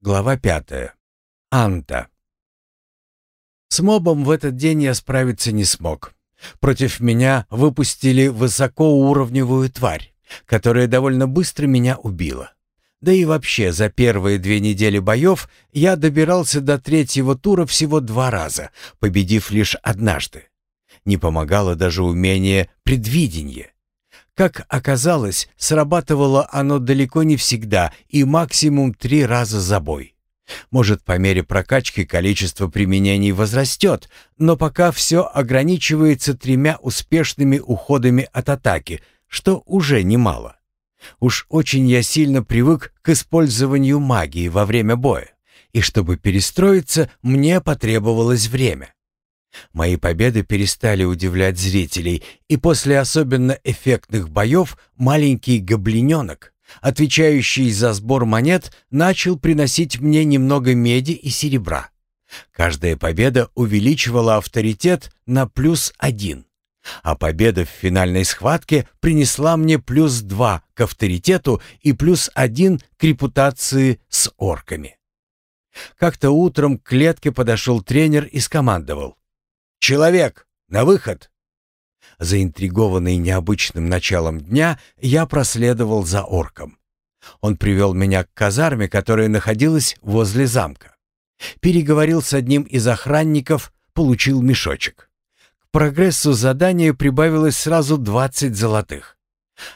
Глава пятая. Анта. С мобом в этот день я справиться не смог. Против меня выпустили высокоуровневую тварь, которая довольно быстро меня убила. Да и вообще, за первые две недели боев я добирался до третьего тура всего два раза, победив лишь однажды. Не помогало даже умение предвидения. Как оказалось, срабатывало оно далеко не всегда и максимум три раза за бой. Может, по мере прокачки количество применений возрастет, но пока все ограничивается тремя успешными уходами от атаки, что уже немало. Уж очень я сильно привык к использованию магии во время боя, и чтобы перестроиться, мне потребовалось время. Мои победы перестали удивлять зрителей, и после особенно эффектных боев маленький гоблиненок, отвечающий за сбор монет, начал приносить мне немного меди и серебра. Каждая победа увеличивала авторитет на плюс один, а победа в финальной схватке принесла мне плюс два к авторитету и плюс один к репутации с орками. Как-то утром к клетке подошел тренер и скомандовал. «Человек, на выход!» Заинтригованный необычным началом дня, я проследовал за орком. Он привел меня к казарме, которая находилась возле замка. Переговорил с одним из охранников, получил мешочек. К прогрессу задания прибавилось сразу 20 золотых.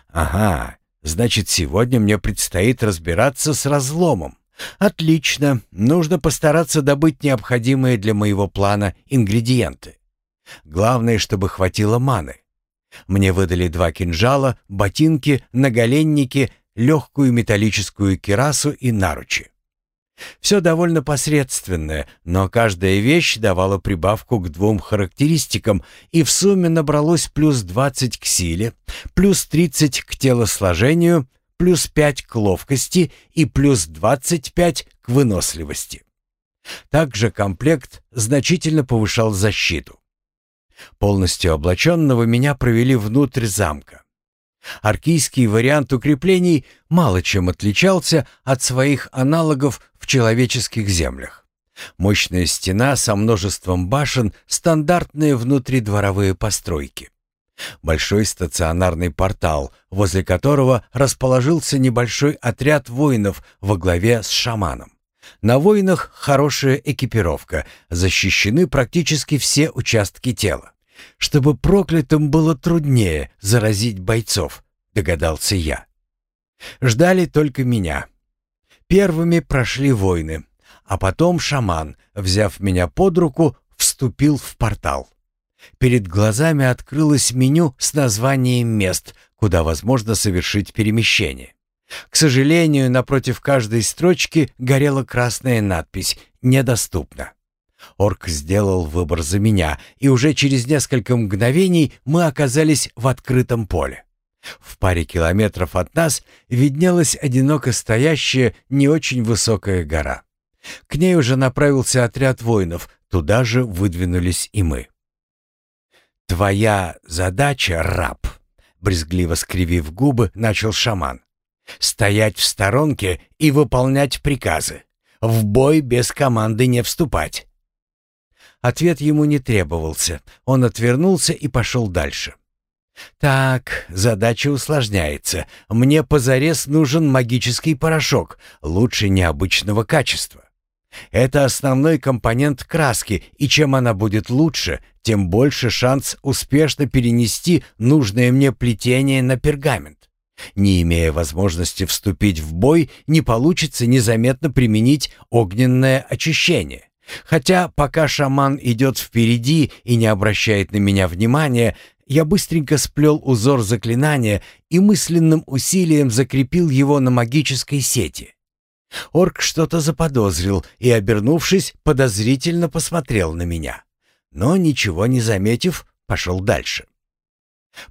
Ага, значит, сегодня мне предстоит разбираться с разломом. Отлично, нужно постараться добыть необходимые для моего плана ингредиенты. Главное, чтобы хватило маны. Мне выдали два кинжала, ботинки, наголенники, легкую металлическую кирасу и наручи. Все довольно посредственное, но каждая вещь давала прибавку к двум характеристикам, и в сумме набралось плюс 20 к силе, плюс 30 к телосложению, плюс 5 к ловкости и плюс 25 к выносливости. Также комплект значительно повышал защиту. Полностью облаченного меня провели внутрь замка. Аркийский вариант укреплений мало чем отличался от своих аналогов в человеческих землях. Мощная стена со множеством башен, стандартные внутридворовые постройки. Большой стационарный портал, возле которого расположился небольшой отряд воинов во главе с шаманом. На воинах хорошая экипировка, защищены практически все участки тела. Чтобы проклятым было труднее заразить бойцов, догадался я. Ждали только меня. Первыми прошли воины, а потом шаман, взяв меня под руку, вступил в портал. Перед глазами открылось меню с названием мест, куда возможно совершить перемещение. К сожалению, напротив каждой строчки горела красная надпись «Недоступно». Орк сделал выбор за меня, и уже через несколько мгновений мы оказались в открытом поле. В паре километров от нас виднелась одиноко стоящая, не очень высокая гора. К ней уже направился отряд воинов, туда же выдвинулись и мы. «Твоя задача, раб», — брезгливо скривив губы, начал шаман. «Стоять в сторонке и выполнять приказы. В бой без команды не вступать». Ответ ему не требовался. Он отвернулся и пошел дальше. «Так, задача усложняется. Мне позарез нужен магический порошок, лучше необычного качества. Это основной компонент краски, и чем она будет лучше, тем больше шанс успешно перенести нужное мне плетение на пергамент. Не имея возможности вступить в бой, не получится незаметно применить огненное очищение. Хотя пока шаман идет впереди и не обращает на меня внимания, я быстренько сплел узор заклинания и мысленным усилием закрепил его на магической сети. Орк что-то заподозрил и, обернувшись, подозрительно посмотрел на меня. Но, ничего не заметив, пошел дальше.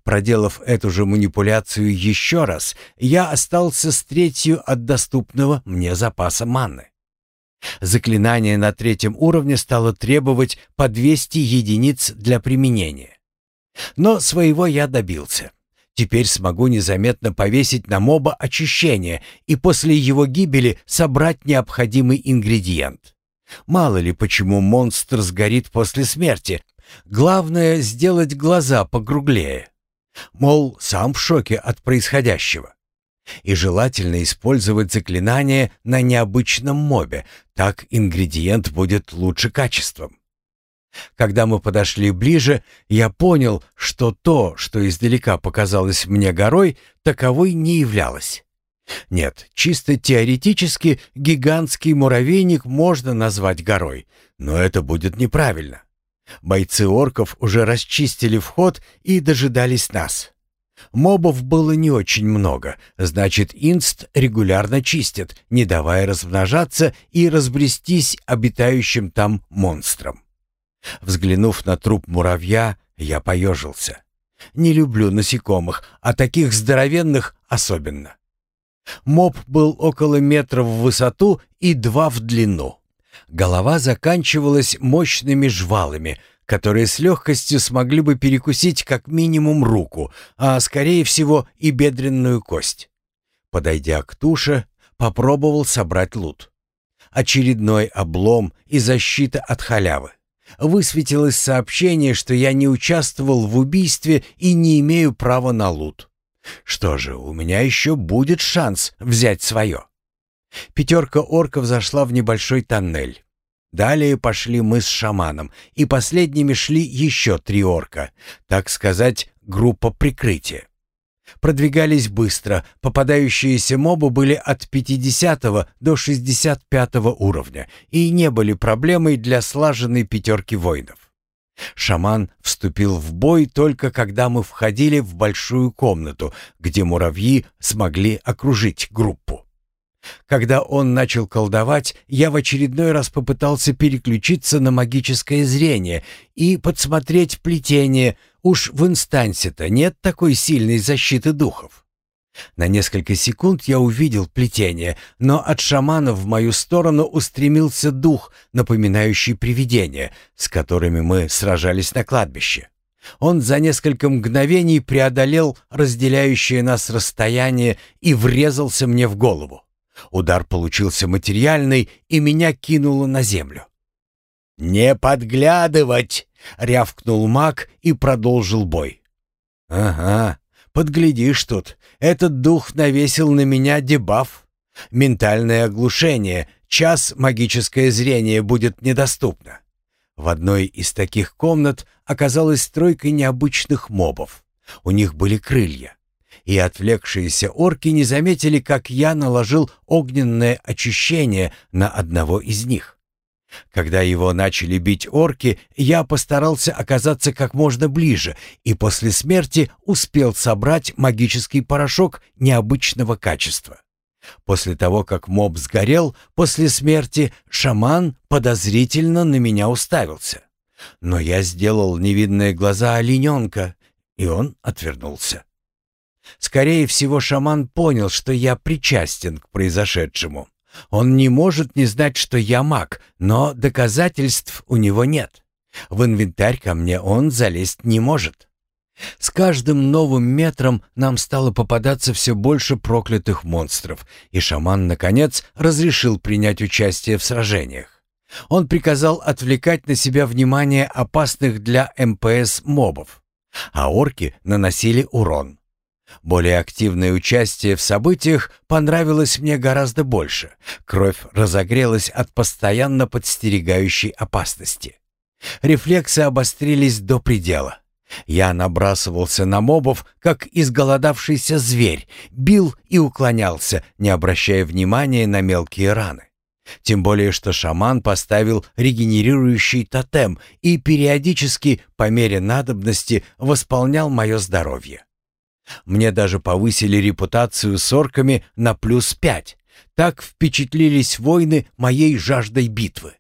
Проделав эту же манипуляцию еще раз, я остался с третью от доступного мне запаса маны. Заклинание на третьем уровне стало требовать по 200 единиц для применения. Но своего я добился. Теперь смогу незаметно повесить на моба очищение и после его гибели собрать необходимый ингредиент. Мало ли почему монстр сгорит после смерти. Главное — сделать глаза погруглее. Мол, сам в шоке от происходящего. И желательно использовать заклинание на необычном мобе, так ингредиент будет лучше качеством. Когда мы подошли ближе, я понял, что то, что издалека показалось мне горой, таковой не являлось. Нет, чисто теоретически гигантский муравейник можно назвать горой, но это будет неправильно. Бойцы орков уже расчистили вход и дожидались нас. Мобов было не очень много, значит, инст регулярно чистят, не давая размножаться и разбрестись обитающим там монстрам. Взглянув на труп муравья, я поежился. Не люблю насекомых, а таких здоровенных особенно. Моб был около метра в высоту и два в длину. Голова заканчивалась мощными жвалами, которые с легкостью смогли бы перекусить как минимум руку, а скорее всего и бедренную кость. Подойдя к туше, попробовал собрать лут. Очередной облом и защита от халявы высветилось сообщение, что я не участвовал в убийстве и не имею права на лут. Что же, у меня еще будет шанс взять свое. Пятерка орков зашла в небольшой тоннель. Далее пошли мы с шаманом, и последними шли еще три орка, так сказать, группа прикрытия. Продвигались быстро, попадающиеся мобы были от 50 до 65 уровня и не были проблемой для слаженной пятерки воинов. Шаман вступил в бой только когда мы входили в большую комнату, где муравьи смогли окружить группу. Когда он начал колдовать, я в очередной раз попытался переключиться на магическое зрение и подсмотреть плетение. Уж в инстансе-то нет такой сильной защиты духов. На несколько секунд я увидел плетение, но от шамана в мою сторону устремился дух, напоминающий привидения, с которыми мы сражались на кладбище. Он за несколько мгновений преодолел разделяющее нас расстояние и врезался мне в голову. Удар получился материальный, и меня кинуло на землю. «Не подглядывать!» — рявкнул маг и продолжил бой. «Ага, подглядишь тут. Этот дух навесил на меня дебаф. Ментальное оглушение, час магическое зрение будет недоступно». В одной из таких комнат оказалась стройка необычных мобов. У них были крылья и отвлекшиеся орки не заметили, как я наложил огненное очищение на одного из них. Когда его начали бить орки, я постарался оказаться как можно ближе и после смерти успел собрать магический порошок необычного качества. После того, как моб сгорел, после смерти шаман подозрительно на меня уставился. Но я сделал невидные глаза олененка, и он отвернулся. Скорее всего, шаман понял, что я причастен к произошедшему. Он не может не знать, что я маг, но доказательств у него нет. В инвентарь ко мне он залезть не может. С каждым новым метром нам стало попадаться все больше проклятых монстров, и шаман, наконец, разрешил принять участие в сражениях. Он приказал отвлекать на себя внимание опасных для МПС мобов, а орки наносили урон. Более активное участие в событиях понравилось мне гораздо больше. Кровь разогрелась от постоянно подстерегающей опасности. Рефлексы обострились до предела. Я набрасывался на мобов, как изголодавшийся зверь, бил и уклонялся, не обращая внимания на мелкие раны. Тем более, что шаман поставил регенерирующий тотем и периодически, по мере надобности, восполнял мое здоровье. Мне даже повысили репутацию с орками на плюс пять. Так впечатлились воины моей жаждой битвы.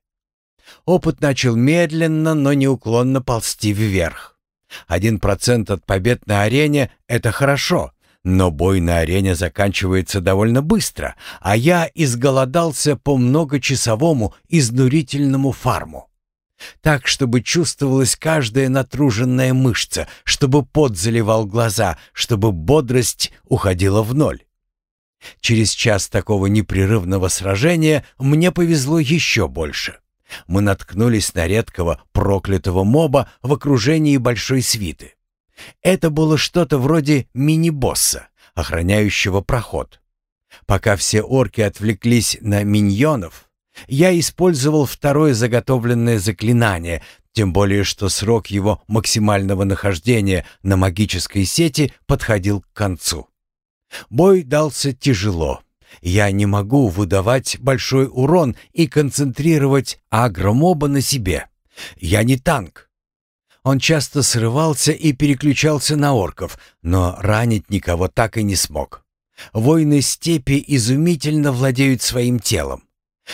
Опыт начал медленно, но неуклонно ползти вверх. Один процент от побед на арене — это хорошо, но бой на арене заканчивается довольно быстро, а я изголодался по многочасовому изнурительному фарму. Так, чтобы чувствовалась каждая натруженная мышца, чтобы пот заливал глаза, чтобы бодрость уходила в ноль. Через час такого непрерывного сражения мне повезло еще больше. Мы наткнулись на редкого проклятого моба в окружении большой свиты. Это было что-то вроде мини-босса, охраняющего проход. Пока все орки отвлеклись на миньонов, я использовал второе заготовленное заклинание, тем более что срок его максимального нахождения на магической сети подходил к концу. Бой дался тяжело. Я не могу выдавать большой урон и концентрировать агромоба на себе. Я не танк. Он часто срывался и переключался на орков, но ранить никого так и не смог. Воины степи изумительно владеют своим телом.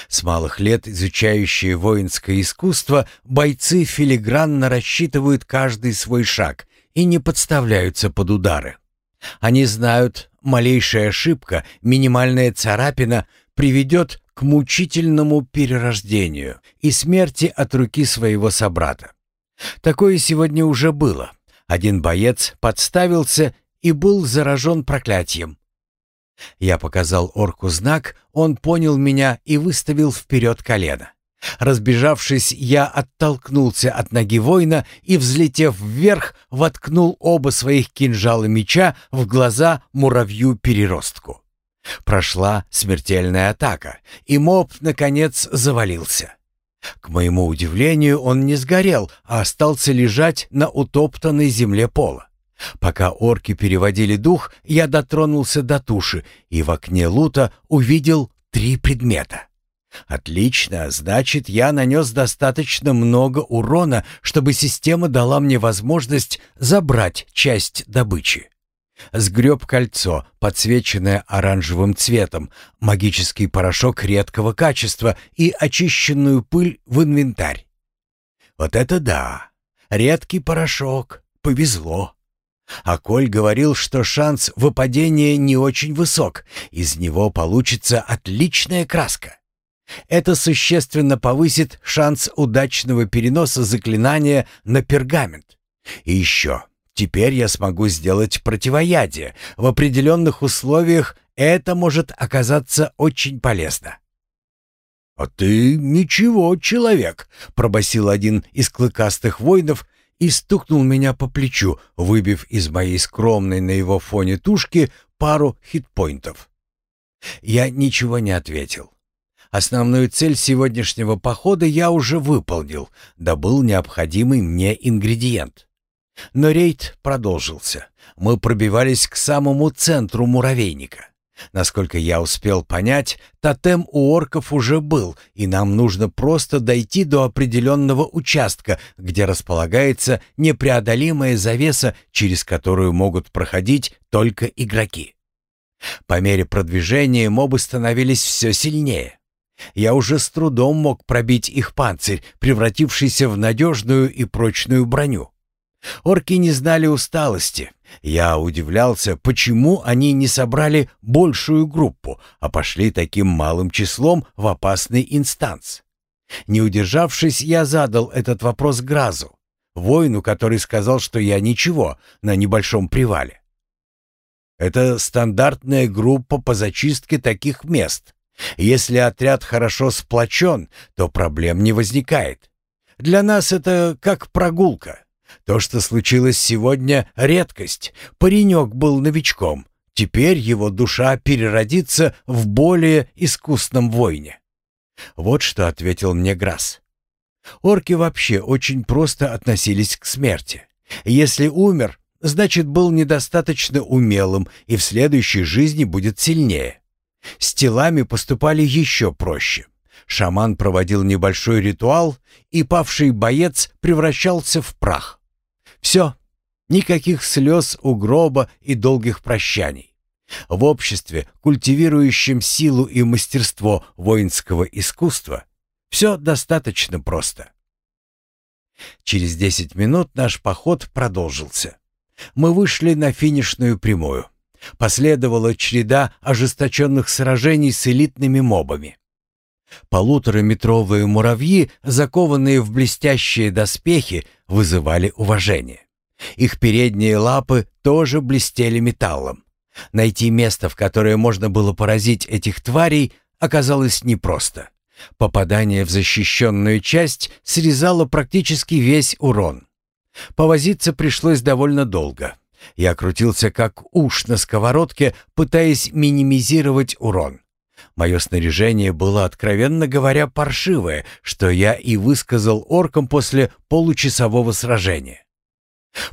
С малых лет изучающие воинское искусство, бойцы филигранно рассчитывают каждый свой шаг и не подставляются под удары. Они знают, малейшая ошибка, минимальная царапина приведет к мучительному перерождению и смерти от руки своего собрата. Такое сегодня уже было. Один боец подставился и был заражен проклятием. Я показал орку знак, он понял меня и выставил вперед колено. Разбежавшись, я оттолкнулся от ноги воина и, взлетев вверх, воткнул оба своих кинжала меча в глаза муравью-переростку. Прошла смертельная атака, и моб, наконец, завалился. К моему удивлению, он не сгорел, а остался лежать на утоптанной земле пола. Пока орки переводили дух, я дотронулся до туши и в окне лута увидел три предмета. Отлично, значит, я нанес достаточно много урона, чтобы система дала мне возможность забрать часть добычи. Сгреб кольцо, подсвеченное оранжевым цветом, магический порошок редкого качества и очищенную пыль в инвентарь. Вот это да! Редкий порошок. Повезло. А Коль говорил, что шанс выпадения не очень высок, из него получится отличная краска. Это существенно повысит шанс удачного переноса заклинания на пергамент. И еще, теперь я смогу сделать противоядие. В определенных условиях это может оказаться очень полезно. «А ты ничего, человек», — пробасил один из клыкастых воинов и стукнул меня по плечу, выбив из моей скромной на его фоне тушки пару хитпоинтов. Я ничего не ответил. Основную цель сегодняшнего похода я уже выполнил, добыл необходимый мне ингредиент. Но рейд продолжился. Мы пробивались к самому центру муравейника. Насколько я успел понять, тотем у орков уже был, и нам нужно просто дойти до определенного участка, где располагается непреодолимая завеса, через которую могут проходить только игроки. По мере продвижения мобы становились все сильнее. Я уже с трудом мог пробить их панцирь, превратившийся в надежную и прочную броню. Орки не знали усталости. Я удивлялся, почему они не собрали большую группу, а пошли таким малым числом в опасный инстанс. Не удержавшись, я задал этот вопрос Гразу, воину, который сказал, что я ничего на небольшом привале. Это стандартная группа по зачистке таких мест. Если отряд хорошо сплочен, то проблем не возникает. Для нас это как прогулка. То, что случилось сегодня, — редкость. Паренек был новичком. Теперь его душа переродится в более искусном войне. Вот что ответил мне Грасс. Орки вообще очень просто относились к смерти. Если умер, значит, был недостаточно умелым и в следующей жизни будет сильнее. С телами поступали еще проще. Шаман проводил небольшой ритуал, и павший боец превращался в прах. Все, никаких слез у гроба и долгих прощаний. В обществе, культивирующем силу и мастерство воинского искусства, все достаточно просто. Через десять минут наш поход продолжился. Мы вышли на финишную прямую. Последовала череда ожесточенных сражений с элитными мобами. Полутораметровые муравьи, закованные в блестящие доспехи, вызывали уважение. Их передние лапы тоже блестели металлом. Найти место, в которое можно было поразить этих тварей, оказалось непросто. Попадание в защищенную часть срезало практически весь урон. Повозиться пришлось довольно долго. Я крутился как уж на сковородке, пытаясь минимизировать урон. Мое снаряжение было, откровенно говоря, паршивое, что я и высказал оркам после получасового сражения.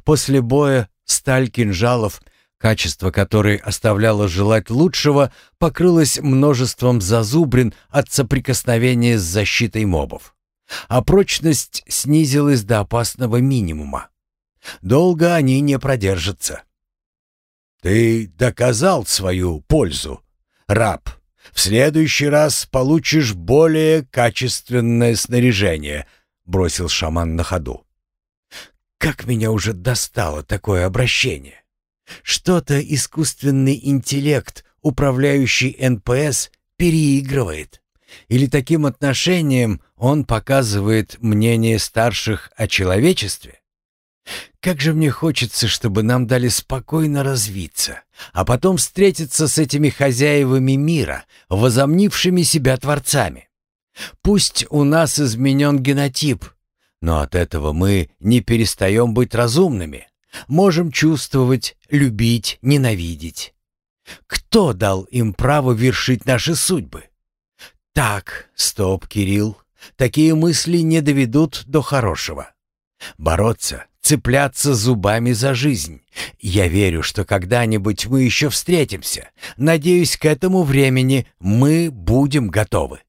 После боя сталь кинжалов, качество которой оставляло желать лучшего, покрылось множеством зазубрин от соприкосновения с защитой мобов. А прочность снизилась до опасного минимума. Долго они не продержатся. «Ты доказал свою пользу, раб», в следующий раз получишь более качественное снаряжение», — бросил шаман на ходу. «Как меня уже достало такое обращение! Что-то искусственный интеллект, управляющий НПС, переигрывает. Или таким отношением он показывает мнение старших о человечестве? Как же мне хочется, чтобы нам дали спокойно развиться, а потом встретиться с этими хозяевами мира, возомнившими себя творцами. Пусть у нас изменен генотип, но от этого мы не перестаем быть разумными, можем чувствовать, любить, ненавидеть. Кто дал им право вершить наши судьбы? Так, стоп, Кирилл, такие мысли не доведут до хорошего. Бороться, цепляться зубами за жизнь. Я верю, что когда-нибудь мы еще встретимся. Надеюсь, к этому времени мы будем готовы.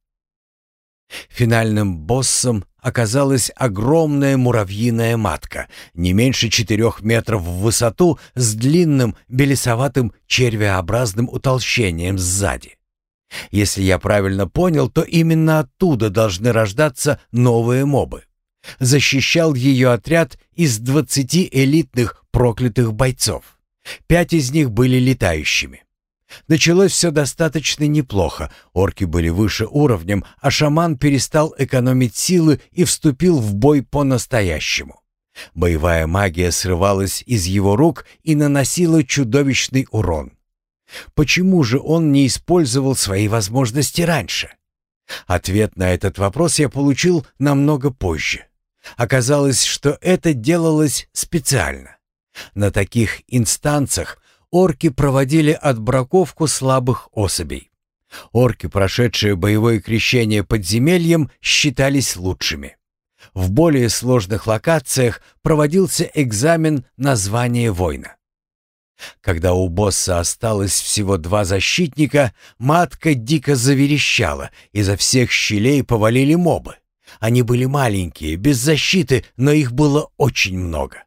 Финальным боссом оказалась огромная муравьиная матка, не меньше четырех метров в высоту, с длинным белесоватым червеобразным утолщением сзади. Если я правильно понял, то именно оттуда должны рождаться новые мобы защищал ее отряд из двадцати элитных проклятых бойцов. Пять из них были летающими. Началось все достаточно неплохо. Орки были выше уровнем, а шаман перестал экономить силы и вступил в бой по-настоящему. Боевая магия срывалась из его рук и наносила чудовищный урон. Почему же он не использовал свои возможности раньше? Ответ на этот вопрос я получил намного позже. Оказалось, что это делалось специально. На таких инстанциях орки проводили отбраковку слабых особей. Орки, прошедшие боевое крещение подземельем, считались лучшими. В более сложных локациях проводился экзамен на звание воина. Когда у босса осталось всего два защитника, матка дико заверещала, изо всех щелей повалили мобы. Они были маленькие, без защиты, но их было очень много.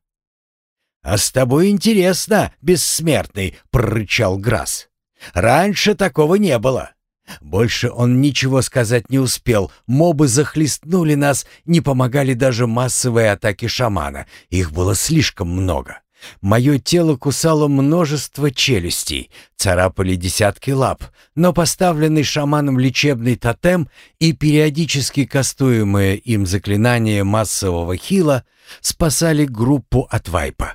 «А с тобой интересно, бессмертный», — прорычал Грасс. «Раньше такого не было». Больше он ничего сказать не успел. Мобы захлестнули нас, не помогали даже массовые атаки шамана. Их было слишком много. Мое тело кусало множество челюстей, царапали десятки лап, но поставленный шаманом лечебный тотем и периодически кастуемое им заклинание массового хила спасали группу от вайпа.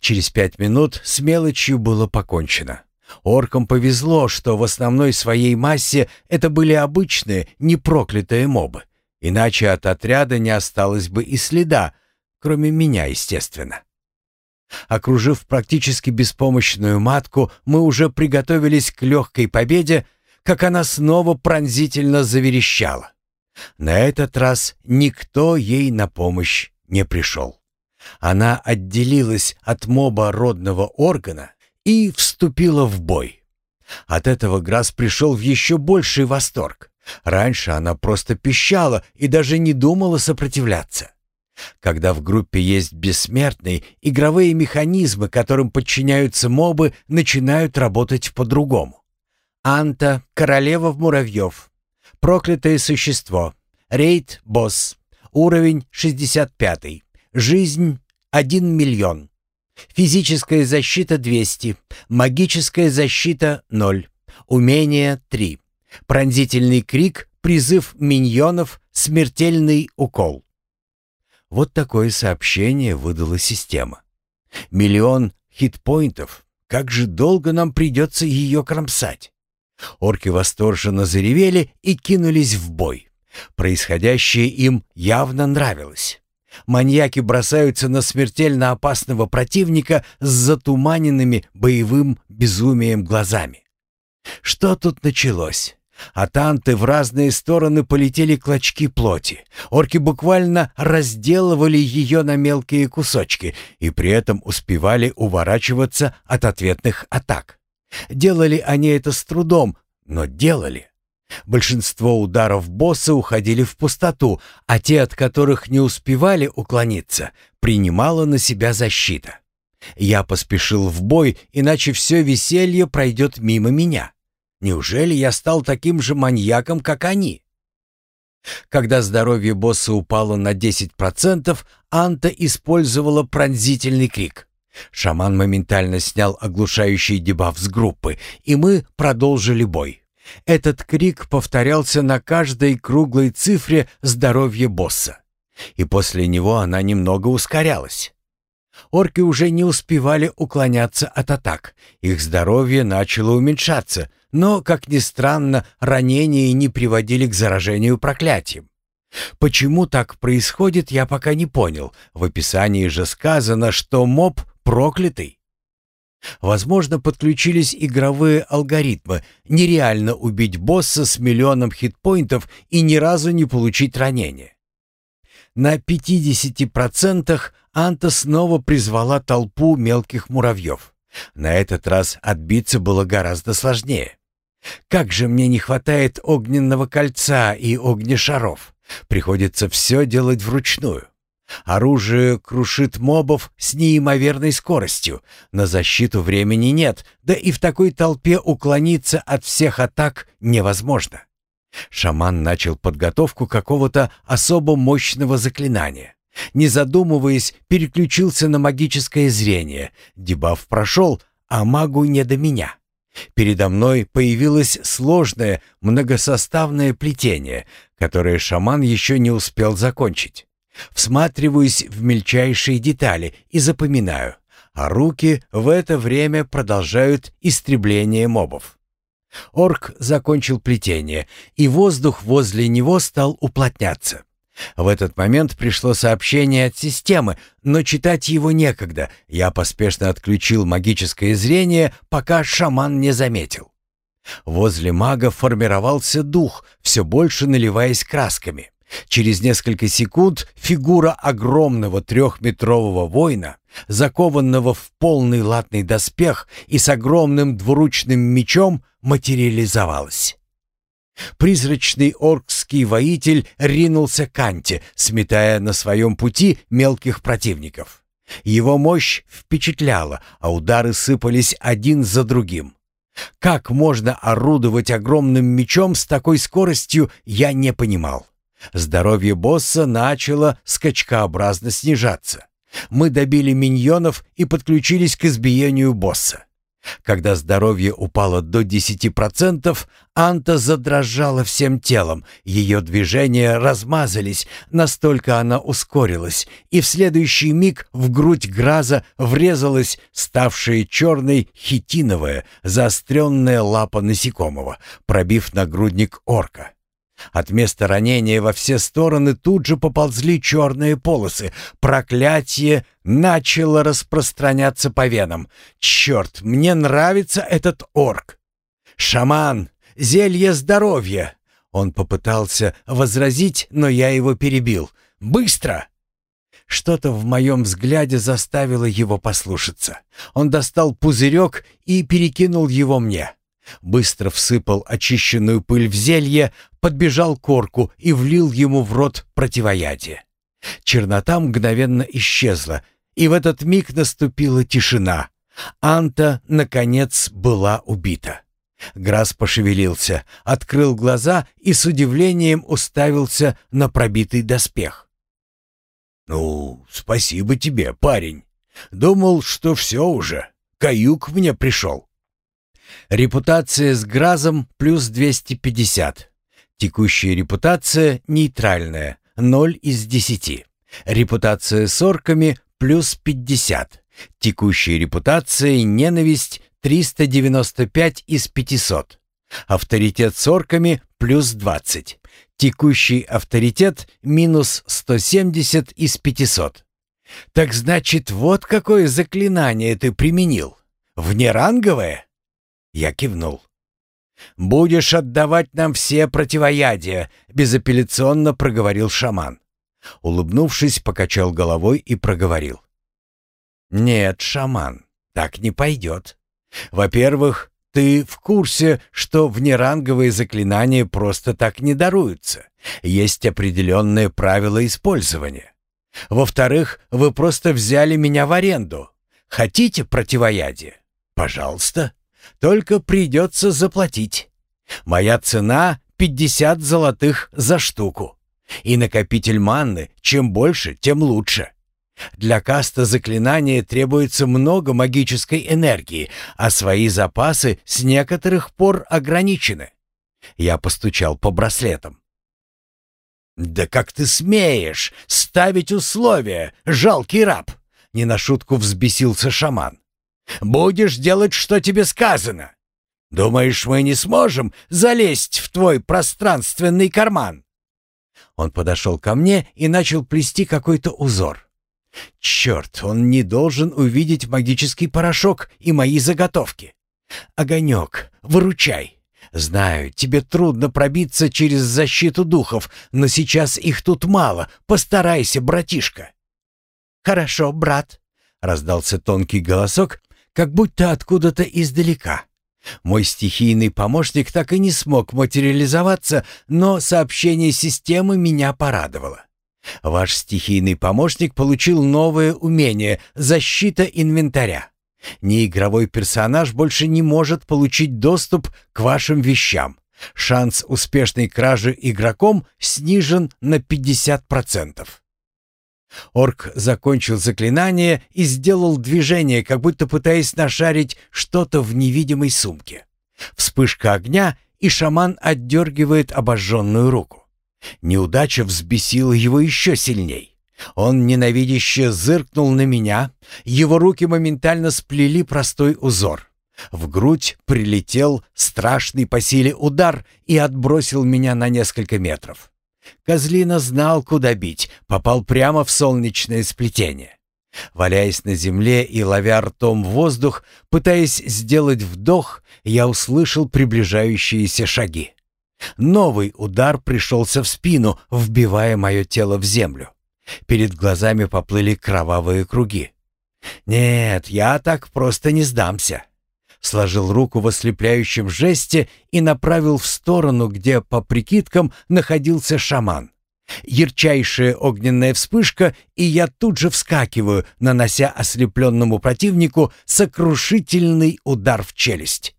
Через пять минут с мелочью было покончено. Оркам повезло, что в основной своей массе это были обычные, непроклятые мобы, иначе от отряда не осталось бы и следа, кроме меня, естественно. Окружив практически беспомощную матку, мы уже приготовились к легкой победе, как она снова пронзительно заверещала. На этот раз никто ей на помощь не пришел. Она отделилась от моба родного органа и вступила в бой. От этого Грасс пришел в еще больший восторг. Раньше она просто пищала и даже не думала сопротивляться. Когда в группе есть бессмертный, игровые механизмы, которым подчиняются мобы, начинают работать по-другому. Анта, королева в муравьев. Проклятое существо. Рейд, босс. Уровень 65. Жизнь 1 миллион. Физическая защита 200. Магическая защита 0. Умение 3. Пронзительный крик призыв миньонов, смертельный укол. Вот такое сообщение выдала система. Миллион хитпоинтов. Как же долго нам придется ее кромсать? Орки восторженно заревели и кинулись в бой. Происходящее им явно нравилось. Маньяки бросаются на смертельно опасного противника с затуманенными боевым безумием глазами. Что тут началось? От Анты в разные стороны полетели клочки плоти. Орки буквально разделывали ее на мелкие кусочки и при этом успевали уворачиваться от ответных атак. Делали они это с трудом, но делали. Большинство ударов босса уходили в пустоту, а те, от которых не успевали уклониться, принимала на себя защита. Я поспешил в бой, иначе все веселье пройдет мимо меня. Неужели я стал таким же маньяком, как они? Когда здоровье босса упало на 10%, Анта использовала пронзительный крик. Шаман моментально снял оглушающий дебаф с группы, и мы продолжили бой. Этот крик повторялся на каждой круглой цифре здоровья босса. И после него она немного ускорялась. Орки уже не успевали уклоняться от атак. Их здоровье начало уменьшаться, но, как ни странно, ранения не приводили к заражению проклятием. Почему так происходит, я пока не понял. В описании же сказано, что моб проклятый. Возможно, подключились игровые алгоритмы. Нереально убить босса с миллионом хитпоинтов и ни разу не получить ранения. На 50% Анта снова призвала толпу мелких муравьев. На этот раз отбиться было гораздо сложнее. Как же мне не хватает огненного кольца и огнешаров. Приходится все делать вручную. Оружие крушит мобов с неимоверной скоростью. На защиту времени нет, да и в такой толпе уклониться от всех атак невозможно. Шаман начал подготовку какого-то особо мощного заклинания. Не задумываясь, переключился на магическое зрение. Дебаф прошел, а магу не до меня. Передо мной появилось сложное многосоставное плетение, которое шаман еще не успел закончить. Всматриваюсь в мельчайшие детали и запоминаю, а руки в это время продолжают истребление мобов. Орк закончил плетение, и воздух возле него стал уплотняться. В этот момент пришло сообщение от системы, но читать его некогда. Я поспешно отключил магическое зрение, пока шаман не заметил. Возле мага формировался дух, все больше наливаясь красками. Через несколько секунд фигура огромного трехметрового воина, закованного в полный латный доспех и с огромным двуручным мечом, материализовалась. Призрачный оркский воитель ринулся к Анте, сметая на своем пути мелких противников. Его мощь впечатляла, а удары сыпались один за другим. Как можно орудовать огромным мечом с такой скоростью, я не понимал. Здоровье босса начало скачкообразно снижаться. Мы добили миньонов и подключились к избиению босса. Когда здоровье упало до 10%, Анта задрожала всем телом, ее движения размазались, настолько она ускорилась, и в следующий миг в грудь Граза врезалась ставшая черной хитиновая, заостренная лапа насекомого, пробив нагрудник орка. От места ранения во все стороны тут же поползли черные полосы. Проклятие начало распространяться по венам. Черт, мне нравится этот орк. Шаман, зелье здоровья. Он попытался возразить, но я его перебил. Быстро! Что-то в моем взгляде заставило его послушаться. Он достал пузырек и перекинул его мне. Быстро всыпал очищенную пыль в зелье, подбежал к орку и влил ему в рот противоядие. Чернота мгновенно исчезла, и в этот миг наступила тишина. Анта, наконец, была убита. Грас пошевелился, открыл глаза и с удивлением уставился на пробитый доспех. «Ну, спасибо тебе, парень. Думал, что все уже. Каюк мне пришел». Репутация с Гразом плюс 250. Текущая репутация нейтральная, 0 из 10. Репутация с орками плюс 50. Текущая репутация ненависть 395 из 500. Авторитет с орками плюс 20. Текущий авторитет минус 170 из 500. Так значит, вот какое заклинание ты применил. Внеранговое? Я кивнул. «Будешь отдавать нам все противоядия», — безапелляционно проговорил шаман. Улыбнувшись, покачал головой и проговорил. «Нет, шаман, так не пойдет. Во-первых, ты в курсе, что внеранговые заклинания просто так не даруются. Есть определенные правила использования. Во-вторых, вы просто взяли меня в аренду. Хотите противоядие? Пожалуйста. Только придется заплатить. Моя цена — 50 золотых за штуку. И накопитель манны, чем больше, тем лучше. Для каста заклинания требуется много магической энергии, а свои запасы с некоторых пор ограничены. Я постучал по браслетам. «Да как ты смеешь ставить условия, жалкий раб!» Не на шутку взбесился шаман. «Будешь делать, что тебе сказано. Думаешь, мы не сможем залезть в твой пространственный карман?» Он подошел ко мне и начал плести какой-то узор. Черт, он не должен увидеть магический порошок и мои заготовки. Огонек, выручай. Знаю, тебе трудно пробиться через защиту духов, но сейчас их тут мало. Постарайся, братишка. Хорошо, брат, раздался тонкий голосок, как будто откуда-то издалека. Мой стихийный помощник так и не смог материализоваться, но сообщение системы меня порадовало. Ваш стихийный помощник получил новое умение — защита инвентаря. Неигровой персонаж больше не может получить доступ к вашим вещам. Шанс успешной кражи игроком снижен на 50%. Орк закончил заклинание и сделал движение, как будто пытаясь нашарить что-то в невидимой сумке. Вспышка огня, и шаман отдергивает обожженную руку. Неудача взбесила его еще сильней. Он ненавидяще зыркнул на меня, его руки моментально сплели простой узор. В грудь прилетел страшный по силе удар и отбросил меня на несколько метров. Козлина знал, куда бить, попал прямо в солнечное сплетение. Валяясь на земле и ловя ртом воздух, пытаясь сделать вдох, я услышал приближающиеся шаги. Новый удар пришелся в спину, вбивая мое тело в землю. Перед глазами поплыли кровавые круги. «Нет, я так просто не сдамся». Сложил руку в ослепляющем жесте и направил в сторону, где, по прикидкам, находился шаман. Ярчайшая огненная вспышка, и я тут же вскакиваю, нанося ослепленному противнику сокрушительный удар в челюсть.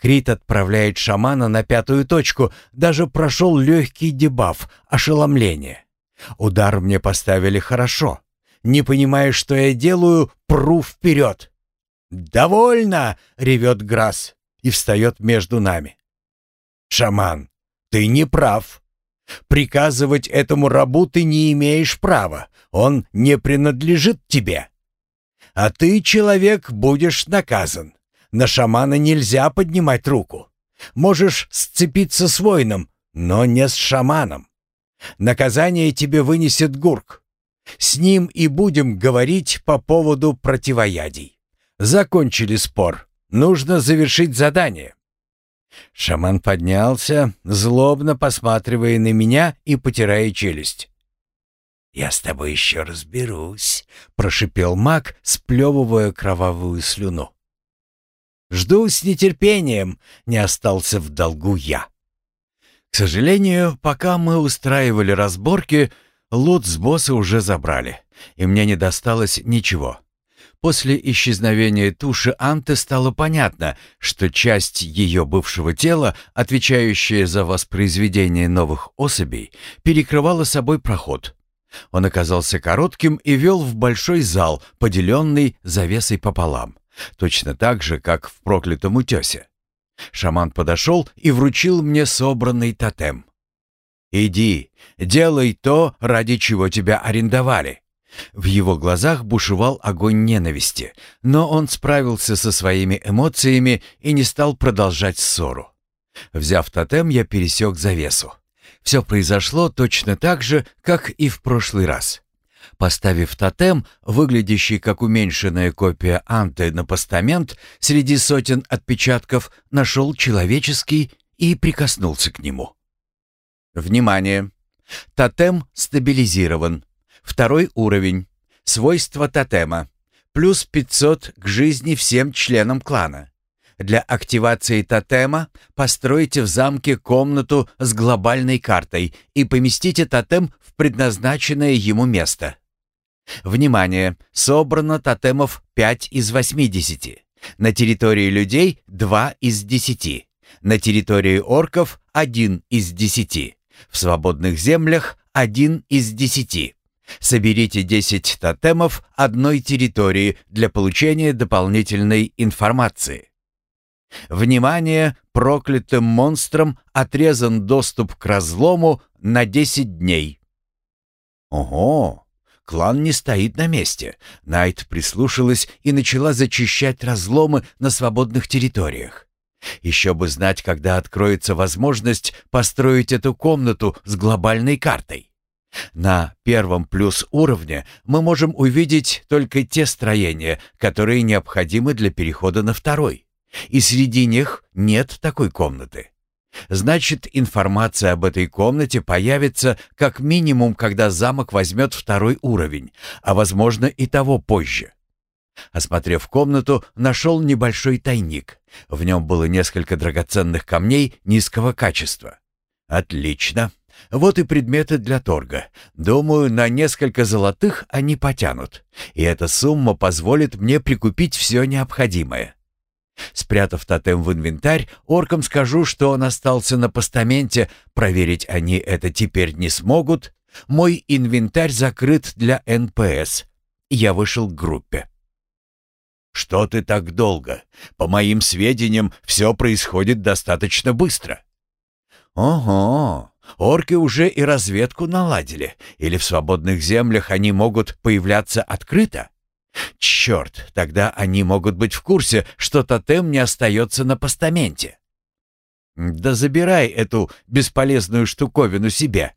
Крит отправляет шамана на пятую точку, даже прошел легкий дебаф, ошеломление. Удар мне поставили хорошо. Не понимая, что я делаю, пру вперед. «Довольно!» — ревет Грасс и встает между нами. «Шаман, ты не прав. Приказывать этому рабу ты не имеешь права. Он не принадлежит тебе. А ты, человек, будешь наказан. На шамана нельзя поднимать руку. Можешь сцепиться с воином, но не с шаманом. Наказание тебе вынесет Гурк. С ним и будем говорить по поводу противоядий. Закончили спор. Нужно завершить задание. Шаман поднялся, злобно посматривая на меня и потирая челюсть. «Я с тобой еще разберусь», — прошипел маг, сплевывая кровавую слюну. Жду с нетерпением, не остался в долгу я. К сожалению, пока мы устраивали разборки, лут с босса уже забрали, и мне не досталось ничего. После исчезновения туши Анты стало понятно, что часть ее бывшего тела, отвечающая за воспроизведение новых особей, перекрывала собой проход. Он оказался коротким и вел в большой зал, поделенный завесой пополам. Точно так же, как в проклятом утесе. Шаман подошел и вручил мне собранный тотем. Иди, делай то, ради чего тебя арендовали». В его глазах бушевал огонь ненависти, но он справился со своими эмоциями и не стал продолжать ссору. Взяв тотем, я пересек завесу. Все произошло точно так же, как и в прошлый раз. Поставив тотем, выглядящий как уменьшенная копия Анты на постамент, среди сотен отпечатков нашел человеческий и прикоснулся к нему. Внимание! Тотем стабилизирован. Второй уровень. Свойства тотема. Плюс 500 к жизни всем членам клана. Для активации тотема постройте в замке комнату с глобальной картой и поместите тотем в предназначенное ему место. Внимание! Собрано тотемов 5 из 80. На территории людей 2 из 10. На территории орков 1 из 10. В свободных землях 1 из 10. Соберите 10 тотемов одной территории для получения дополнительной информации. Внимание! Проклятым монстрам отрезан доступ к разлому на 10 дней. Ого! Клан не стоит на месте. Найт прислушалась и начала зачищать разломы на свободных территориях. Еще бы знать, когда откроется возможность построить эту комнату с глобальной картой. На первом плюс уровне мы можем увидеть только те строения, которые необходимы для перехода на второй и среди них нет такой комнаты. Значит, информация об этой комнате появится как минимум, когда замок возьмет второй уровень, а возможно и того позже. Осмотрев комнату, нашел небольшой тайник. В нем было несколько драгоценных камней низкого качества. Отлично. Вот и предметы для торга. Думаю, на несколько золотых они потянут. И эта сумма позволит мне прикупить все необходимое. Спрятав тотем в инвентарь, оркам скажу, что он остался на постаменте, проверить они это теперь не смогут. Мой инвентарь закрыт для НПС. Я вышел к группе. «Что ты так долго? По моим сведениям, все происходит достаточно быстро». «Ого, орки уже и разведку наладили. Или в свободных землях они могут появляться открыто?» Черт, тогда они могут быть в курсе, что тотем не остается на постаменте. Да забирай эту бесполезную штуковину себе.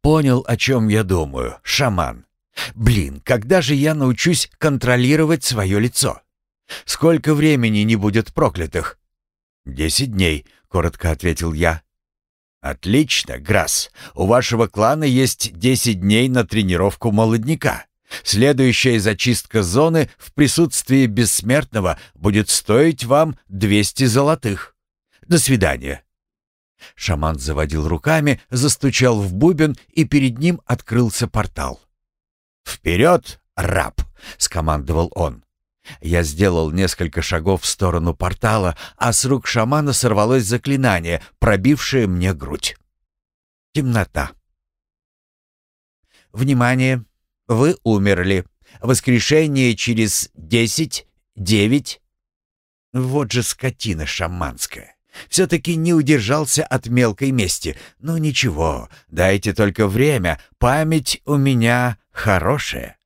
Понял, о чем я думаю, шаман. Блин, когда же я научусь контролировать свое лицо? Сколько времени не будет проклятых? Десять дней, коротко ответил я. Отлично, Грасс. У вашего клана есть десять дней на тренировку молодняка. Следующая зачистка зоны в присутствии бессмертного будет стоить вам 200 золотых. До свидания». Шаман заводил руками, застучал в бубен, и перед ним открылся портал. «Вперед, раб!» — скомандовал он. Я сделал несколько шагов в сторону портала, а с рук шамана сорвалось заклинание, пробившее мне грудь. Темнота. «Внимание! Вы умерли. Воскрешение через десять, девять. Вот же скотина шаманская. Все-таки не удержался от мелкой мести. Но ничего, дайте только время, память у меня хорошая.